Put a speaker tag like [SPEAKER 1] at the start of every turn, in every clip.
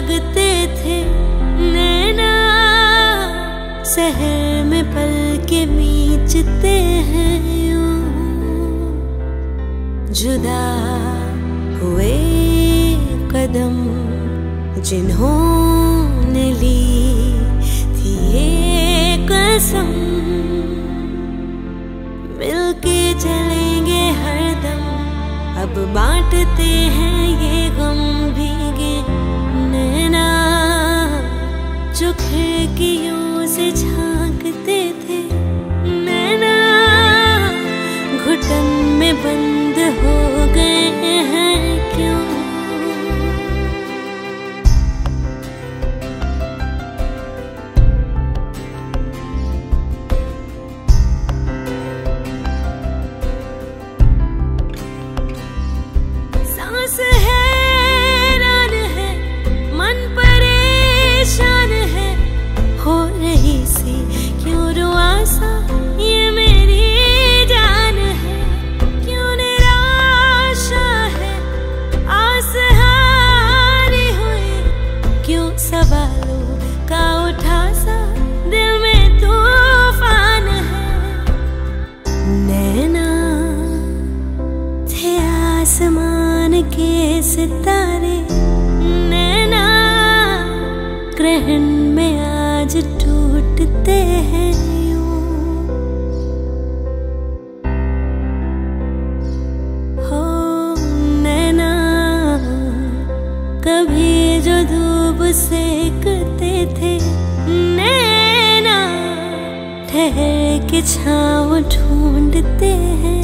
[SPEAKER 1] जागते थे नैना, शहर में पल के मीचते हैं जुदा हुए कदम जिन्होंने ली थी ये कसम, मिलके चलेंगे हरदम अब बांटते हैं ये गम भीगे जो खिड़कियों से झांकते आसमान के सितारे, नैना ग्रहण में आज टूटते हैं हो नैना, कभी जो धूप थे, नैना ठहर के छाँव ढूंढते हैं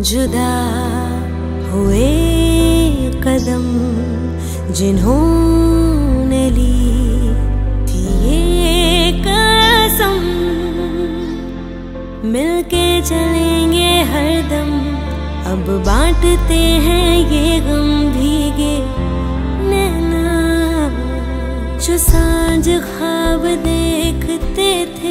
[SPEAKER 1] जुदा हुए कदम जिन्होंने ली थी ये कसम। मिलके चलेंगे हरदम अब बांटते हैं ये गम भीगे। नैना जो साँझ ख्वाब देखते थे